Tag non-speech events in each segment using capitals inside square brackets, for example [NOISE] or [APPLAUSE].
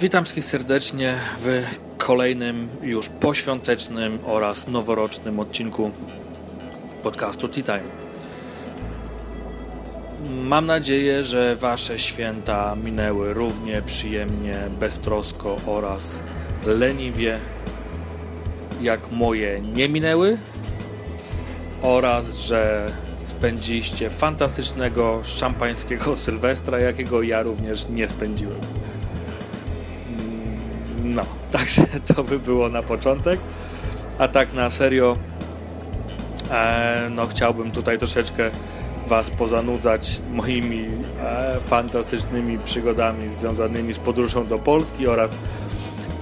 Witam wszystkich serdecznie w kolejnym już poświątecznym oraz noworocznym odcinku podcastu Tea Time. Mam nadzieję, że Wasze święta minęły równie przyjemnie, beztrosko oraz leniwie, jak moje nie minęły oraz że spędziliście fantastycznego szampańskiego [LAUGHS] Sylwestra, jakiego ja również nie spędziłem. No, [LAUGHS] także to by było na początek. A tak na serio, e, no chciałbym tutaj troszeczkę Was pozanudzać moimi e, fantastycznymi przygodami związanymi z podróżą do Polski oraz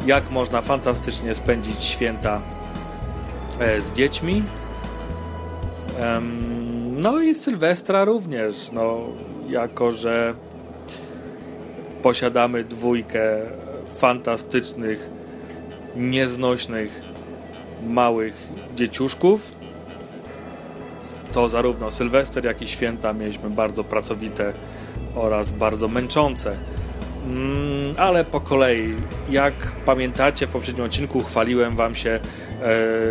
jak można fantastycznie spędzić święta e, z dziećmi. No i Sylwestra również, no, jako że posiadamy dwójkę fantastycznych, nieznośnych, małych dzieciuszków, to zarówno Sylwester, jak i święta mieliśmy bardzo pracowite oraz bardzo męczące. Mm, ale po kolei, jak pamiętacie, w poprzednim odcinku chwaliłem Wam się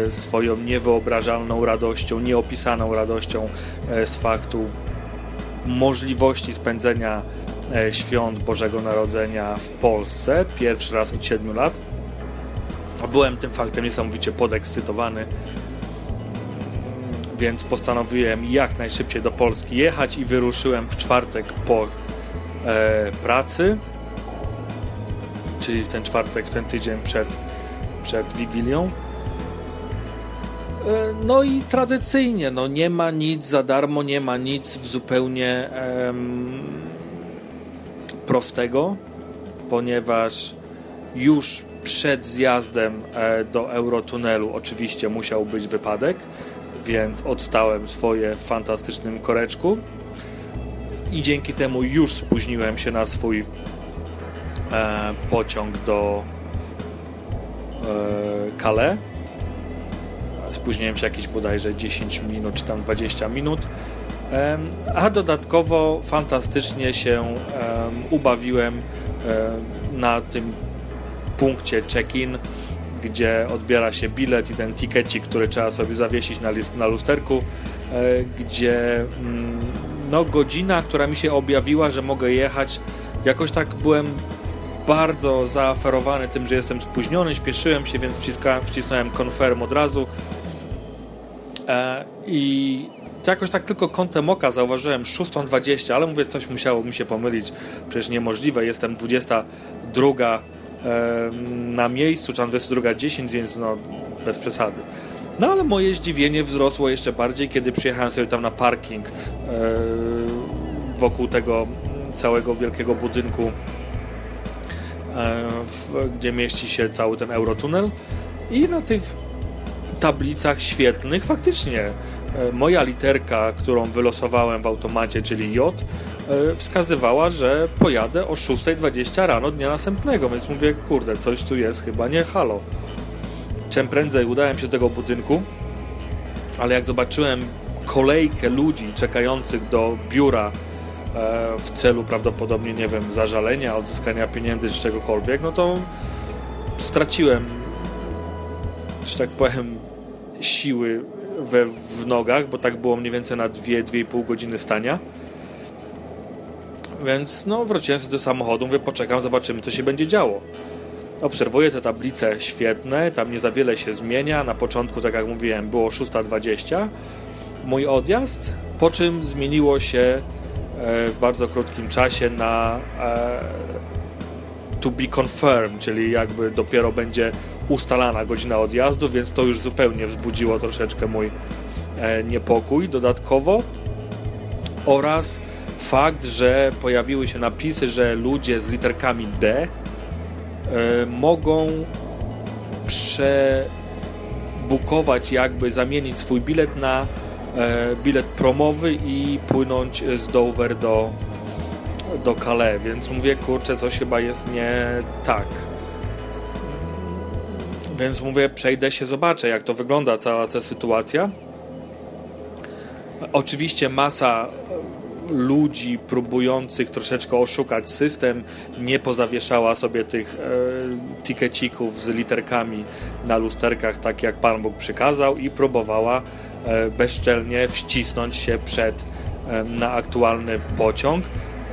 e, swoją niewyobrażalną radością, nieopisaną radością e, z faktu możliwości spędzenia świąt Bożego Narodzenia w Polsce. Pierwszy raz od 7 lat. Byłem tym faktem niesamowicie podekscytowany, więc postanowiłem jak najszybciej do Polski jechać i wyruszyłem w czwartek po e, pracy czyli ten czwartek, w ten tydzień przed, przed Wigilią. E, no i tradycyjnie, no nie ma nic za darmo, nie ma nic w zupełnie em, prostego, ponieważ już przed zjazdem e, do Eurotunelu oczywiście musiał być wypadek, więc odstałem swoje w fantastycznym koreczku i dzięki temu już spóźniłem się na swój e, pociąg do e, Calais. Spóźniłem się jakieś bodajże 10 minut, czy tam 20 minut. A dodatkowo fantastycznie się ubawiłem na tym punkcie check-in, gdzie odbiera się bilet i ten tikecik, który trzeba sobie zawiesić na, list, na lusterku, e, gdzie mm, no, godzina, która mi się objawiła, że mogę jechać, jakoś tak byłem bardzo zaaferowany tym, że jestem spóźniony, śpieszyłem się, więc wcisnąłem confirm od razu. E, I jakoś tak tylko kątem oka zauważyłem 6.20, ale mówię, coś musiało mi się pomylić. Przecież niemożliwe, jestem 22 e, na miejscu, czy 22.10, więc no bez przesady. No ale moje zdziwienie wzrosło jeszcze bardziej, kiedy przyjechałem sobie tam na parking e, wokół tego całego wielkiego budynku E, w, gdzie mieści się cały ten Eurotunel i na tych tablicach świetnych faktycznie moja literka, którą wylosowałem w automacie, czyli J, e, wskazywała, że pojadę o 6.20 rano dnia następnego, więc mówię, kurde, coś tu jest, chyba nie, halo. Czym prędzej udałem się do tego budynku, ale jak zobaczyłem kolejkę ludzi czekających do biura E, w celu prawdopodobnie, nie wiem, zażalenia, odzyskania pieniędzy czy czegokolwiek, no to straciłem, że tak powiem, siły we, w nogach, bo tak było mniej więcej na 2-2,5 godziny stania. Więc no, wróciłem sobie do samochodu, mówię, poczekam, zobaczymy, co się będzie działo. Obserwuję te tablice świetne, tam nie za wiele się zmienia. Na początku, tak jak mówiłem, było 6.20 mój odjazd, po czym zmieniło się E, w bardzo krótkim czasie na e, to be confirmed, czyli jakby dopiero będzie ustalana godzina odjazdu, więc to już zupełnie wzbudziło troszeczkę mój e, niepokój dodatkowo oraz fakt, że pojawiły się napisy, że ludzie z literkami D mogą przebukować, jakby zamienić swój bilet na E, bilet promowy i płynąć z Dover do, do Calais, więc mówię, kurczę, coś chyba jest nie tak. Więc mówię, przejdę się, zobaczę, jak to wygląda cała ta sytuacja. Oczywiście masa ludzi próbujących troszeczkę oszukać system nie pozawieszała sobie tych e, tikecików z literkami na lusterkach, tak jak Pan Bóg przykazał i próbowała e, bezczelnie wcisnąć się przed e, na aktualny pociąg,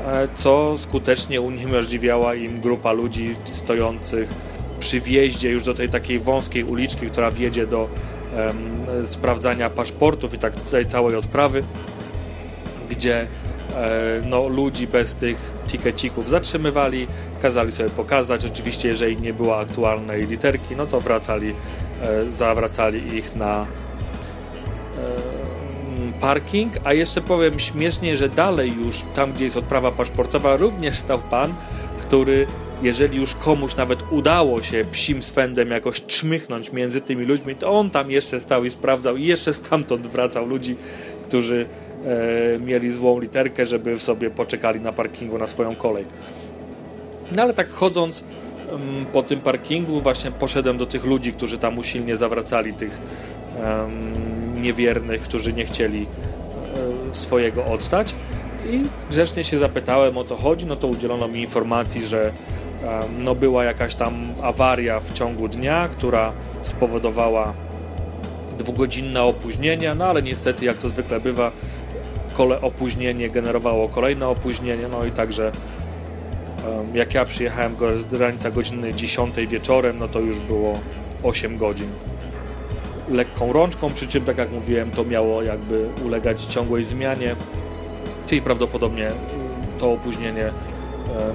e, co skutecznie uniemożliwiała im grupa ludzi stojących przy wjeździe już do tej takiej wąskiej uliczki, która wjedzie do sprawdzania paszportów i tak całej odprawy, gdzie E, no, ludzi bez tych tikecików zatrzymywali, kazali sobie pokazać. Oczywiście, jeżeli nie było aktualnej literki, no to wracali, e, zawracali ich na e, parking. A jeszcze powiem śmiesznie, że dalej już tam, gdzie jest odprawa paszportowa, również stał pan, który jeżeli już komuś nawet udało się psim swędem jakoś czmychnąć między tymi ludźmi, to on tam jeszcze stał i sprawdzał i jeszcze stamtąd wracał ludzi, którzy e, mieli złą literkę, żeby sobie poczekali na parkingu na swoją kolej. No ale tak chodząc um, po tym parkingu właśnie poszedłem do tych ludzi, którzy tam usilnie zawracali tych um, niewiernych, którzy nie chcieli um, swojego odstać i grzecznie się zapytałem o co chodzi, no to udzielono mi informacji, że no była jakaś tam awaria w ciągu dnia, która spowodowała dwugodzinne opóźnienie, no ale niestety jak to zwykle bywa, kole opóźnienie generowało kolejne opóźnienie, no i także jak ja przyjechałem granica godziny 10 wieczorem, no to już było 8 godzin. Lekką rączką, przy czym, tak jak mówiłem, to miało jakby ulegać ciągłej zmianie, czyli prawdopodobnie to opóźnienie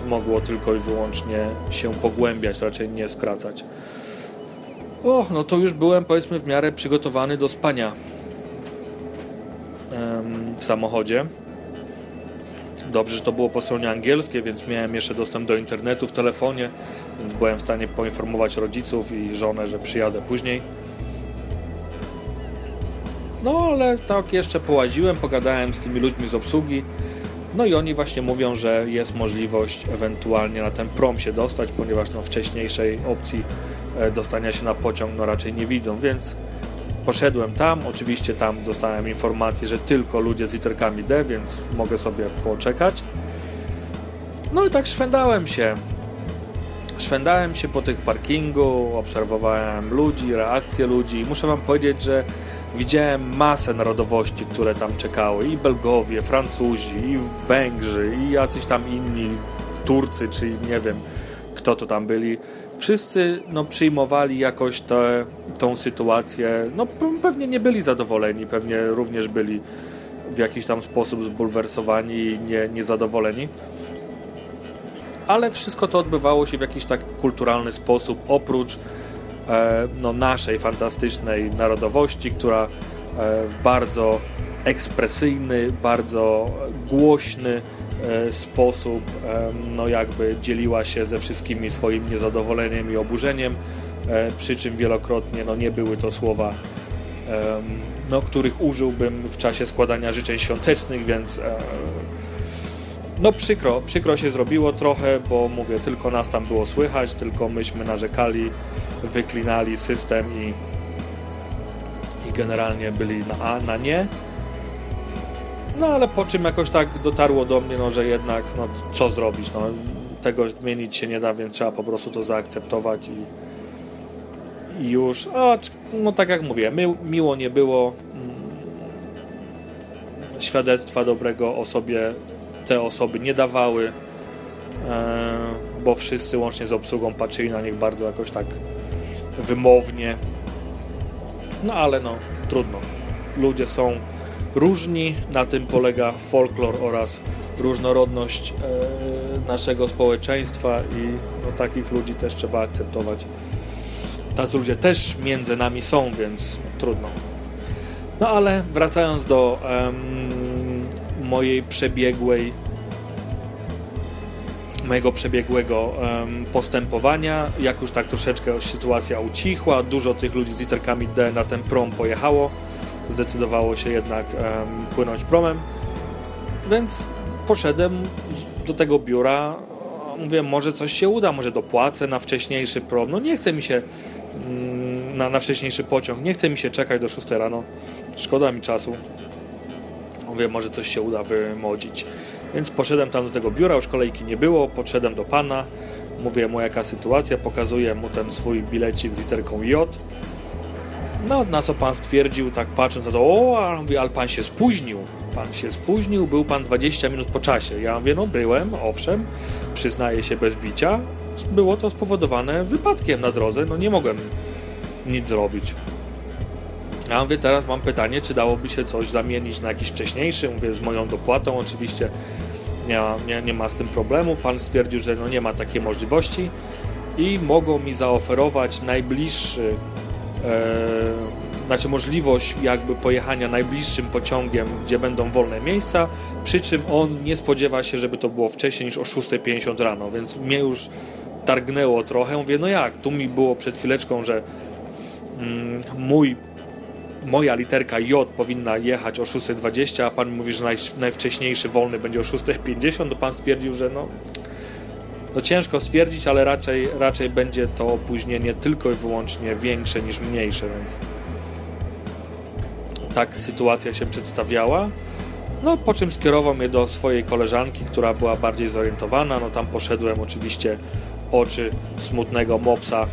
mogło tylko i wyłącznie się pogłębiać, raczej nie skracać. O, no to już byłem powiedzmy w miarę przygotowany do spania w samochodzie. Dobrze, że to było po stronie angielskiej, więc miałem jeszcze dostęp do internetu w telefonie, więc byłem w stanie poinformować rodziców i żonę, że przyjadę później. No ale tak jeszcze połaziłem, pogadałem z tymi ludźmi z obsługi. No i oni właśnie mówią, że jest możliwość ewentualnie na ten prom się dostać, ponieważ no wcześniejszej opcji e, dostania się na pociąg no raczej nie widzą, więc Poszedłem tam, oczywiście tam dostałem informację, że tylko ludzie z literkami D, więc mogę sobie poczekać. No i tak szwendałem się. Szwendałem się po tych parkingu, obserwowałem ludzi, reakcje ludzi. Muszę wam powiedzieć, że widziałem masę narodowości, które tam czekały. I Belgowie, Francuzi, i Węgrzy, i jacyś tam inni Turcy, czy nie wiem kto to tam byli wszyscy no, przyjmowali jakoś te, tą sytuację. No, pewnie nie byli zadowoleni, pewnie również byli w jakiś tam sposób zbulwersowani i nie, niezadowoleni. Ale wszystko to odbywało się w jakiś tak kulturalny sposób, oprócz no, naszej fantastycznej narodowości, która e, w bardzo ekspresyjny, bardzo głośny, E, sposób no jakby dzieliła się ze wszystkimi swoim niezadowoleniem i oburzeniem, e, przy czym wielokrotnie no nie były to słowa, no, których użyłbym w czasie składania życzeń świątecznych, więc e, no przykro, przykro się zrobiło trochę, bo mówię, tylko nas tam było słychać, tylko myśmy narzekali, wyklinali system i, i generalnie byli na A, na nie. No ale po czym jakoś tak dotarło do mnie, no, że jednak, no co zrobić, no, tego zmienić się nie da, więc trzeba po prostu to zaakceptować i, i już, a, no tak jak mówię, mi, miło nie było. Mm, świadectwa dobrego o sobie te osoby nie dawały, e, bo wszyscy łącznie z obsługą patrzyli na nich bardzo jakoś tak wymownie, no ale no, trudno. Ludzie są różni. Na tym polega folklor oraz różnorodność e, naszego społeczeństwa i no, takich ludzi też trzeba akceptować. Tacy ludzie też między nami są, więc trudno. No ale wracając do mojej przebiegłej mojego przebiegłego postępowania. Jak już tak troszeczkę sytuacja ucichła, dużo tych ludzi z literkami D na ten prom pojechało zdecydowało się jednak płynąć promem, więc poszedłem do tego biura. Mówię, może coś się uda, może dopłacę na wcześniejszy prom. No nie chce mi się mm, na, na wcześniejszy pociąg, nie chce mi się czekać do 6 rano. Szkoda mi czasu. Mówię, może coś się uda wymodzić. Więc poszedłem tam do tego biura, już kolejki nie było, podszedłem do pana, mówię mu jaka sytuacja, pokazuję mu ten swój bilecik z literką J. No, na co pan stwierdził, tak patrząc na to, o, ale, mówię, ale pan się spóźnił. Pan się spóźnił, był pan 20 minut po czasie. Ja mówię, no byłem, owszem, przyznaję się bez bicia. Było to spowodowane wypadkiem na drodze, no nie mogłem nic zrobić. Ja mówię, teraz mam pytanie, czy dałoby się coś zamienić na jakiś wcześniejszy, mówię, z moją dopłatą oczywiście nie, nie, nie ma z tym problemu. Pan stwierdził, że no nie ma takiej możliwości i mogą mi zaoferować najbliższy, e, znaczy możliwość jakby pojechania najbliższym pociągiem, gdzie będą wolne miejsca, przy czym on nie spodziewa się, żeby to było wcześniej niż o 6.50 rano, więc mnie już targnęło trochę. Mówię, no jak, tu mi było przed chwileczką, że mm, mój moja literka J powinna jechać o 6.20, a pan mówi, że naj, najwcześniejszy wolny będzie o 6.50, to pan stwierdził, że no, no ciężko stwierdzić, ale raczej, raczej będzie to opóźnienie tylko i wyłącznie większe niż mniejsze, więc tak sytuacja się przedstawiała. No, po czym skierował mnie do swojej koleżanki, która była bardziej zorientowana. No, tam poszedłem oczywiście oczy smutnego mopsa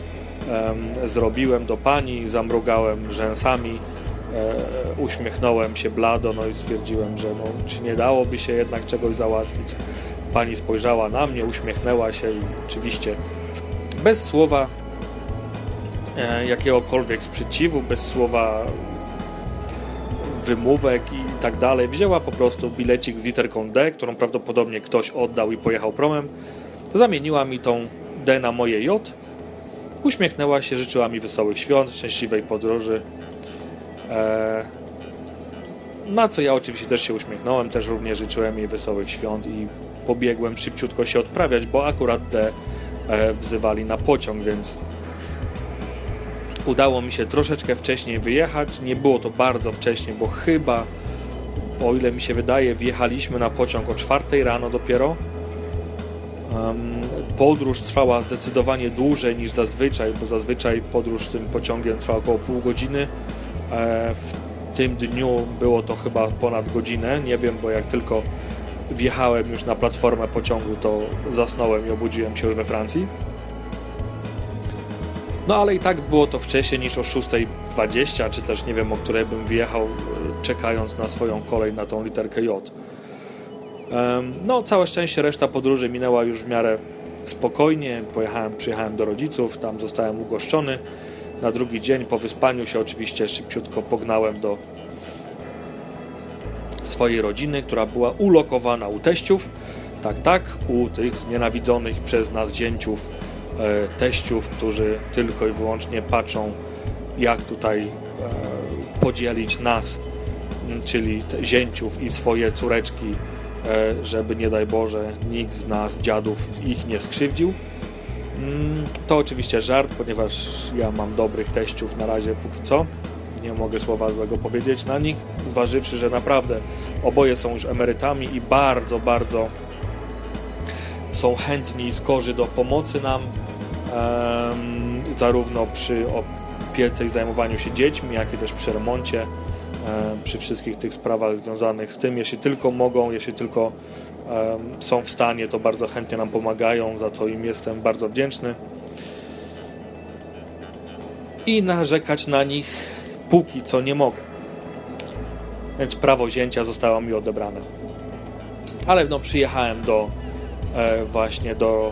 zrobiłem do pani, zamrugałem rzęsami uśmiechnąłem się blado, no i stwierdziłem, że no, czy nie dałoby się jednak czegoś załatwić. Pani spojrzała na mnie, uśmiechnęła się i oczywiście bez słowa e, jakiegokolwiek sprzeciwu, bez słowa wymówek i tak dalej, wzięła po prostu bilecik z literką D, którą prawdopodobnie ktoś oddał i pojechał promem, zamieniła mi tą D na moje J, uśmiechnęła się, życzyła mi wesołych świąt, szczęśliwej podróży. E, na co ja oczywiście też się uśmiechnąłem, też również życzyłem jej wesołych świąt i pobiegłem szybciutko się odprawiać, bo akurat te e, wzywali na pociąg, więc udało mi się troszeczkę wcześniej wyjechać. Nie było to bardzo wcześnie, bo chyba, o ile mi się wydaje, wjechaliśmy na pociąg o 4 rano dopiero. Podróż trwała zdecydowanie dłużej niż zazwyczaj, bo zazwyczaj podróż tym pociągiem trwa około pół godziny E, w tym dniu było to chyba ponad godzinę, nie wiem, bo jak tylko wjechałem już na platformę pociągu, to zasnąłem i obudziłem się już we Francji. No ale i tak było to wcześniej niż o 6.20, czy też nie wiem, o której bym wjechał, e, czekając na swoją kolej na tą literkę J. No, całe szczęście reszta podróży minęła już w miarę spokojnie. Pojechałem, przyjechałem do rodziców, tam zostałem ugoszczony. Na drugi dzień po wyspaniu się oczywiście szybciutko pognałem do swojej rodziny, która była ulokowana u teściów. Tak, tak, u tych znienawidzonych przez nas dzięciów e, teściów, którzy tylko i wyłącznie patrzą, jak tutaj e, podzielić nas, czyli zięciów i swoje córeczki, e, żeby nie daj Boże nikt z nas, dziadów, ich nie skrzywdził. Mm, to oczywiście żart, ponieważ ja mam dobrych teściów na razie póki co. Nie mogę słowa złego powiedzieć na nich, zważywszy, że naprawdę oboje są już emerytami i bardzo, bardzo są chętni i skorzy do pomocy nam, um, zarówno przy opiece i zajmowaniu się dziećmi, jak i też przy remoncie, um, przy wszystkich tych sprawach związanych z tym, jeśli tylko mogą, jeśli tylko są w stanie, to bardzo chętnie nam pomagają, za co im jestem bardzo wdzięczny. I narzekać na nich póki co nie mogę. Więc prawo wzięcia zostało mi odebrane. Ale no, przyjechałem do e, właśnie do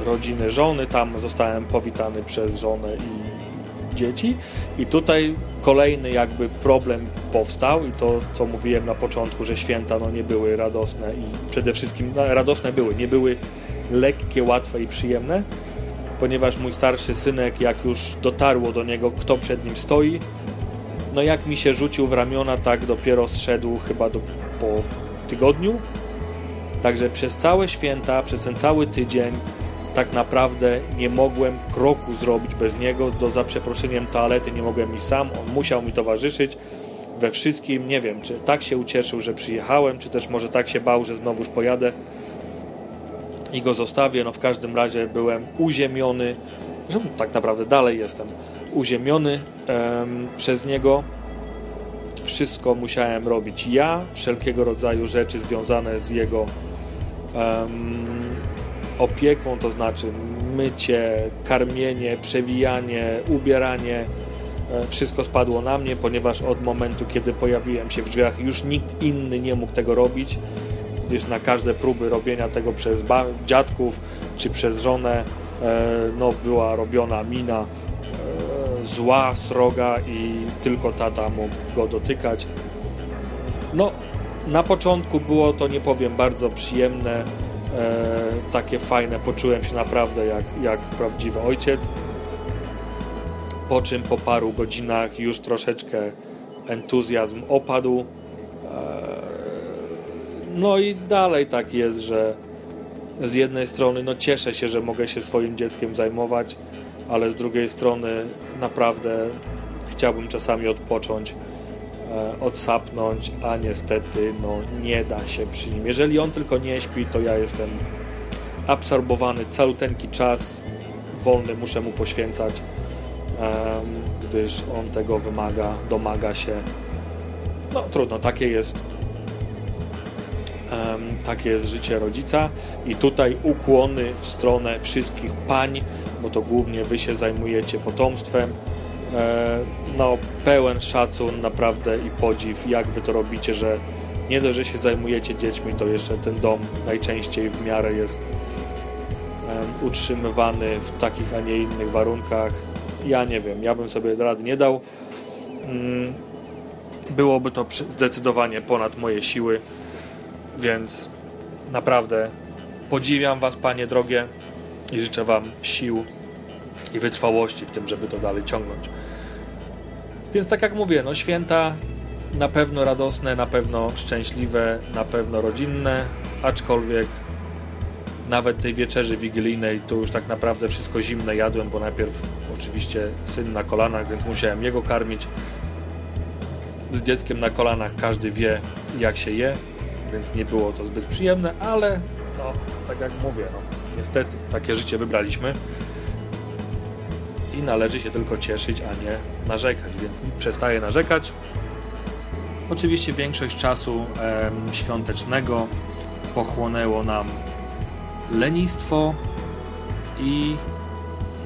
e, rodziny żony, tam zostałem powitany przez żonę i dzieci. I tutaj kolejny jakby problem powstał i to, co mówiłem na początku, że święta no, nie były radosne i przede wszystkim no, radosne były, nie były lekkie, łatwe i przyjemne, ponieważ mój starszy synek, jak już dotarło do niego, kto przed nim stoi, no jak mi się rzucił w ramiona, tak dopiero zszedł chyba do, po tygodniu. Także przez całe święta, przez ten cały tydzień tak naprawdę nie mogłem kroku zrobić bez niego. Do za przeproszeniem toalety nie mogłem iść sam, on musiał mi towarzyszyć we wszystkim. Nie wiem, czy tak się ucieszył, że przyjechałem, czy też może tak się bał, że znowuż pojadę i go zostawię. No w każdym razie byłem uziemiony, że tak naprawdę dalej jestem uziemiony em, przez niego. wszystko musiałem robić ja, wszelkiego rodzaju rzeczy związane z jego um, opieką, to znaczy mycie, karmienie, przewijanie, ubieranie. E, wszystko spadło na mnie, ponieważ od momentu, kiedy pojawiłem się w drzwiach, już nikt inny nie mógł tego robić, gdyż na każde próby robienia tego przez dziadków czy przez żonę e, no, była robiona mina e, zła, sroga i tylko tata mógł go dotykać. No, na początku było to, nie powiem, bardzo przyjemne, takie fajne, poczułem się naprawdę jak, jak prawdziwy ojciec po czym po paru godzinach już troszeczkę entuzjazm opadł. Eee, no i dalej tak jest, że z jednej strony no cieszę się, że mogę się swoim dzieckiem zajmować, ale z drugiej strony naprawdę chciałbym czasami odpocząć, e, odsapnąć, a niestety no nie da się przy nim. Jeżeli on tylko nie śpi, to ja jestem absorbowany caluteńki czas wolny muszę mu poświęcać gdyż on tego wymaga, domaga się. No trudno, takie jest takie jest życie rodzica i tutaj ukłony w stronę wszystkich pań, bo to głównie wy się zajmujecie potomstwem. E, no, pełen szacun naprawdę i podziw, jak wy to robicie, że nie dość, że się zajmujecie dziećmi, to jeszcze ten dom najczęściej w miarę jest utrzymywany w takich, a nie innych warunkach ja nie wiem, ja bym sobie rady nie dał. Mm, byłoby to zdecydowanie ponad moje siły, więc naprawdę podziwiam Was, Panie drogie, i życzę Wam sił i wytrwałości w tym, żeby to dalej ciągnąć. Więc tak jak mówię, no święta na pewno radosne, na pewno szczęśliwe, na pewno rodzinne, aczkolwiek nawet tej wieczerzy wigilijnej to już tak naprawdę wszystko zimne jadłem, bo najpierw oczywiście syn na kolanach, więc musiałem jego karmić. Z dzieckiem na kolanach każdy wie jak się je, więc nie było to zbyt przyjemne, ale no, tak jak mówię, no, niestety takie życie wybraliśmy należy się tylko cieszyć, a nie narzekać, więc przestaję narzekać. Oczywiście większość czasu em, świątecznego pochłonęło nam lenistwo i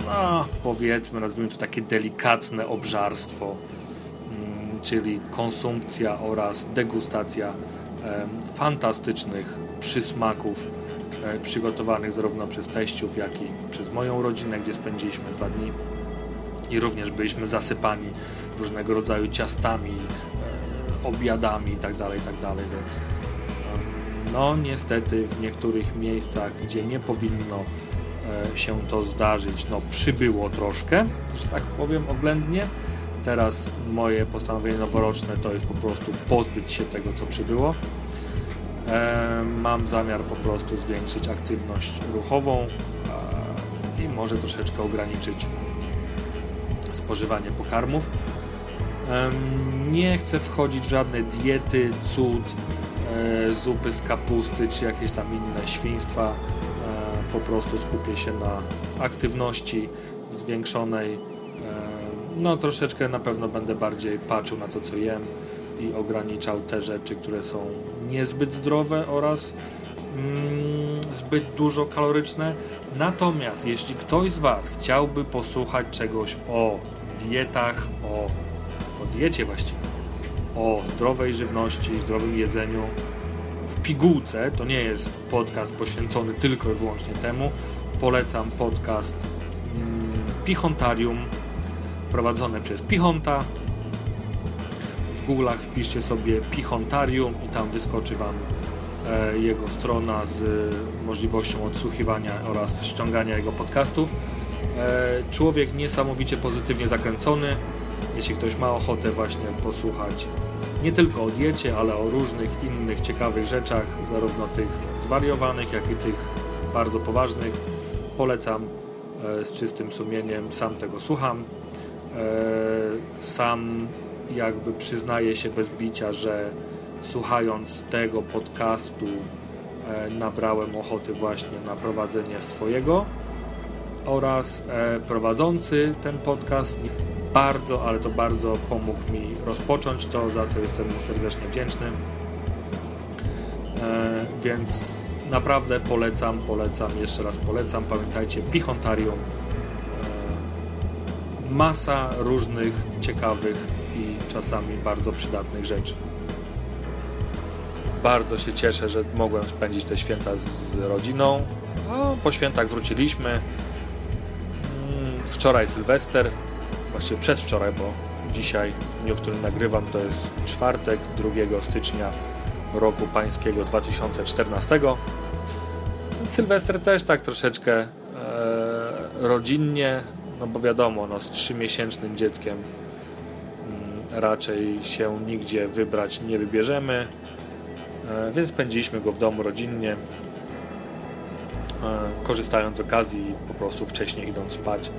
no, powiedzmy, nazwijmy to takie delikatne obżarstwo, mm, czyli konsumpcja oraz degustacja fantastycznych przysmaków e, przygotowanych zarówno przez teściów, jak i przez moją rodzinę, gdzie spędziliśmy dwa dni i również byliśmy zasypani różnego rodzaju ciastami, e, obiadami itd., tak itd., tak więc no niestety w niektórych miejscach, gdzie nie powinno e, się to zdarzyć, no przybyło troszkę, że tak powiem oględnie. Teraz moje postanowienie noworoczne to jest po prostu pozbyć się tego, co przybyło. E, mam zamiar po prostu zwiększyć aktywność ruchową i może troszeczkę ograniczyć spożywanie pokarmów. Nie chcę wchodzić w żadne diety, cud, E, zupy z kapusty czy jakieś tam inne świństwa. E, po prostu skupię się na aktywności zwiększonej. E, no troszeczkę na pewno będę bardziej patrzył na to, co jem i ograniczał te rzeczy, które są niezbyt zdrowe oraz mm, zbyt dużo kaloryczne. Natomiast jeśli ktoś z Was chciałby posłuchać czegoś o dietach, o, o diecie właściwie, o zdrowej żywności, zdrowym jedzeniu w pigułce. To nie jest podcast poświęcony tylko i wyłącznie temu. Polecam podcast mm, Pichontarium prowadzone przez Pichonta. W Google'ach wpiszcie sobie Pichontarium i tam wyskoczy Wam jego strona z możliwością odsłuchiwania oraz ściągania jego podcastów. E, człowiek niesamowicie pozytywnie zakręcony. Jeśli ktoś ma ochotę właśnie posłuchać nie tylko o diecie, ale o różnych innych ciekawych rzeczach, zarówno tych zwariowanych, jak i tych bardzo poważnych. Polecam e, z czystym sumieniem, sam tego słucham. E, sam jakby przyznaję się bez bicia, że słuchając tego podcastu e, nabrałem ochoty właśnie na prowadzenie swojego oraz prowadzący ten podcast bardzo, ale to bardzo pomógł mi rozpocząć to, za co jestem mu serdecznie wdzięczny. E, więc naprawdę polecam, polecam, jeszcze raz polecam. Pamiętajcie, Pichontarium. E, masa różnych ciekawych i czasami bardzo przydatnych rzeczy. Bardzo się cieszę, że mogłem spędzić te święta z rodziną. No, po świętach wróciliśmy. Mm, wczoraj Sylwester, właściwie przedwczoraj, bo dzisiaj, w dniu, w którym nagrywam, to jest czwartek, 2 stycznia roku pańskiego 2014. Sylwester też tak troszeczkę e, rodzinnie, no bo wiadomo, no z trzymiesięcznym dzieckiem mm, raczej się nigdzie wybrać nie wybierzemy, więc spędziliśmy go w domu rodzinnie, e, korzystając z okazji po prostu wcześniej idąc spać,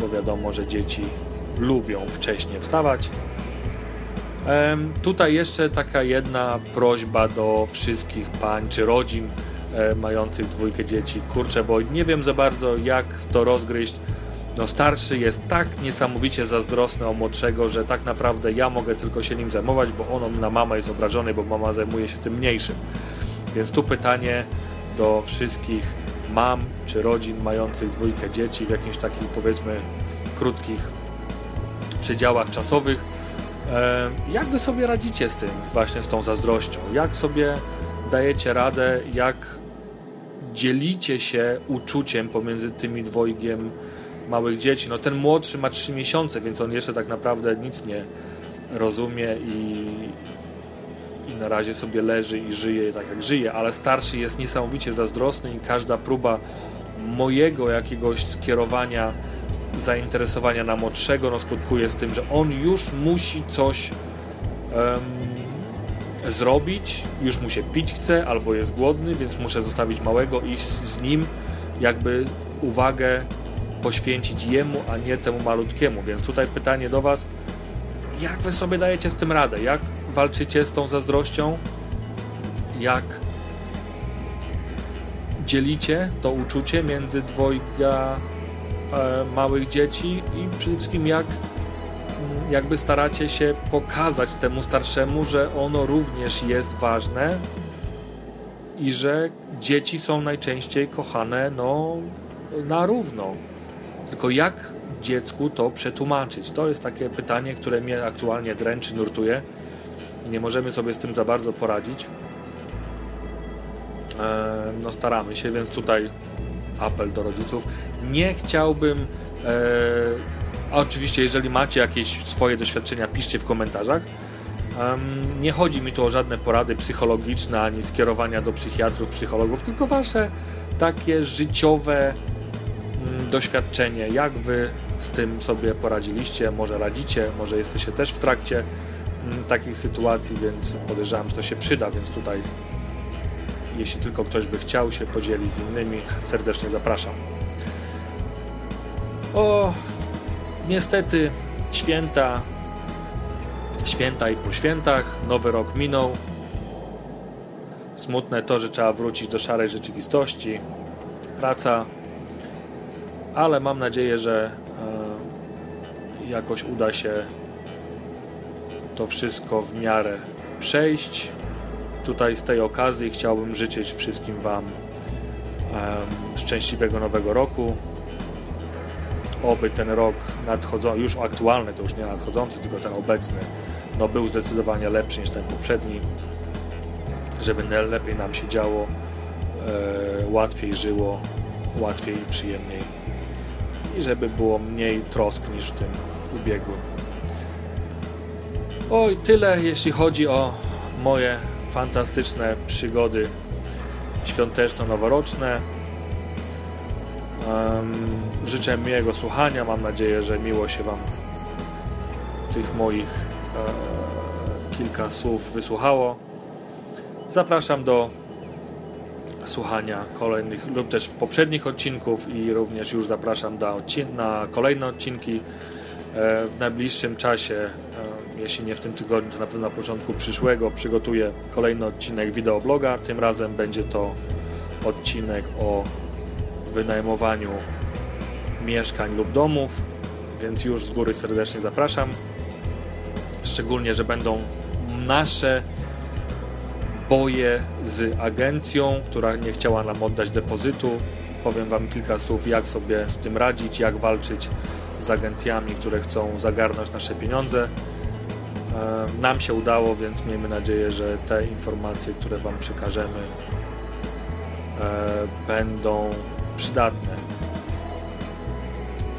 bo wiadomo, że dzieci lubią wcześniej wstawać. Tutaj jeszcze taka jedna prośba do wszystkich pań czy rodzin e, mających dwójkę dzieci. Kurczę, bo nie wiem za bardzo jak to rozgryźć. No starszy jest tak niesamowicie zazdrosny o młodszego, że tak naprawdę ja mogę tylko się nim zajmować, bo on na mama jest obrażony, bo mama zajmuje się tym mniejszym. Więc tu pytanie do wszystkich mam czy rodzin mających dwójkę dzieci w jakimś takich powiedzmy krótkich przedziałach czasowych jak wy sobie radzicie z tym, właśnie z tą zazdrością? Jak sobie dajecie radę, jak dzielicie się uczuciem pomiędzy tymi dwojgiem małych dzieci? No ten młodszy ma 3 miesiące, więc on jeszcze tak naprawdę nic nie rozumie i, i na razie sobie leży i żyje tak jak żyje, ale starszy jest niesamowicie zazdrosny i każda próba mojego jakiegoś skierowania zainteresowania na młodszego no, skutkuje z tym, że on już musi coś um, zrobić, już mu się pić chce albo jest głodny, więc muszę zostawić małego i z nim jakby uwagę poświęcić jemu, a nie temu malutkiemu. Więc tutaj pytanie do Was, jak Wy sobie dajecie z tym radę? Jak walczycie z tą zazdrością? Jak dzielicie to uczucie między dwojga E, małych dzieci i przede wszystkim jak mm, jakby staracie się pokazać temu starszemu, że ono również jest ważne i że dzieci są najczęściej kochane no, na równo. Tylko jak dziecku to przetłumaczyć? To jest takie pytanie, które mnie aktualnie dręczy, nurtuje. Nie możemy sobie z tym za bardzo poradzić. E, no staramy się, więc tutaj apel do rodziców. Nie chciałbym. E, a oczywiście, jeżeli macie jakieś swoje doświadczenia, piszcie w komentarzach. Nie chodzi mi tu o żadne porady psychologiczne ani skierowania do psychiatrów, psychologów, tylko wasze takie życiowe doświadczenie, jak wy z tym sobie poradziliście, może radzicie, może jesteście też w trakcie mm, takich sytuacji, więc podejrzewam, że to się przyda, więc tutaj jeśli tylko ktoś by chciał się podzielić z innymi, serdecznie zapraszam. O, niestety święta, święta i po świętach, nowy rok minął. Smutne to, że trzeba wrócić do szarej rzeczywistości, praca, ale mam nadzieję, że e, jakoś uda się to wszystko w miarę przejść tutaj z tej okazji chciałbym życzyć wszystkim Wam szczęśliwego nowego roku. Oby ten rok nadchodzący, już aktualny, to już nie nadchodzący, tylko ten obecny, no był zdecydowanie lepszy niż ten poprzedni. Żeby lepiej nam się działo, e, łatwiej żyło, łatwiej i przyjemniej. I żeby było mniej trosk niż w tym ubiegłym. Oj, tyle jeśli chodzi o moje fantastyczne przygody świąteczno-noworoczne. Um, życzę miłego słuchania. Mam nadzieję, że miło się Wam tych moich e, kilka słów wysłuchało. Zapraszam do słuchania kolejnych lub też poprzednich odcinków i również już zapraszam na kolejne odcinki e, w najbliższym czasie. E, jeśli nie w tym tygodniu, to na pewno na początku przyszłego przygotuję kolejny odcinek wideobloga. Tym razem będzie to odcinek o wynajmowaniu mieszkań lub domów, więc już z góry serdecznie zapraszam. Szczególnie, że będą nasze boje z agencją, która nie chciała nam oddać depozytu. Powiem Wam kilka słów, jak sobie z tym radzić, jak walczyć z agencjami, które chcą zagarnąć nasze pieniądze. E, nam się udało, więc miejmy nadzieję, że te informacje, które Wam przekażemy, e, będą przydatne.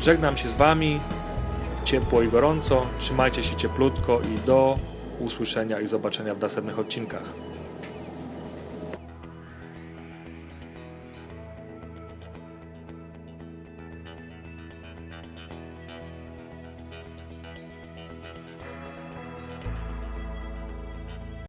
Żegnam się z Wami ciepło i gorąco. Trzymajcie się cieplutko i do usłyszenia i zobaczenia w następnych odcinkach.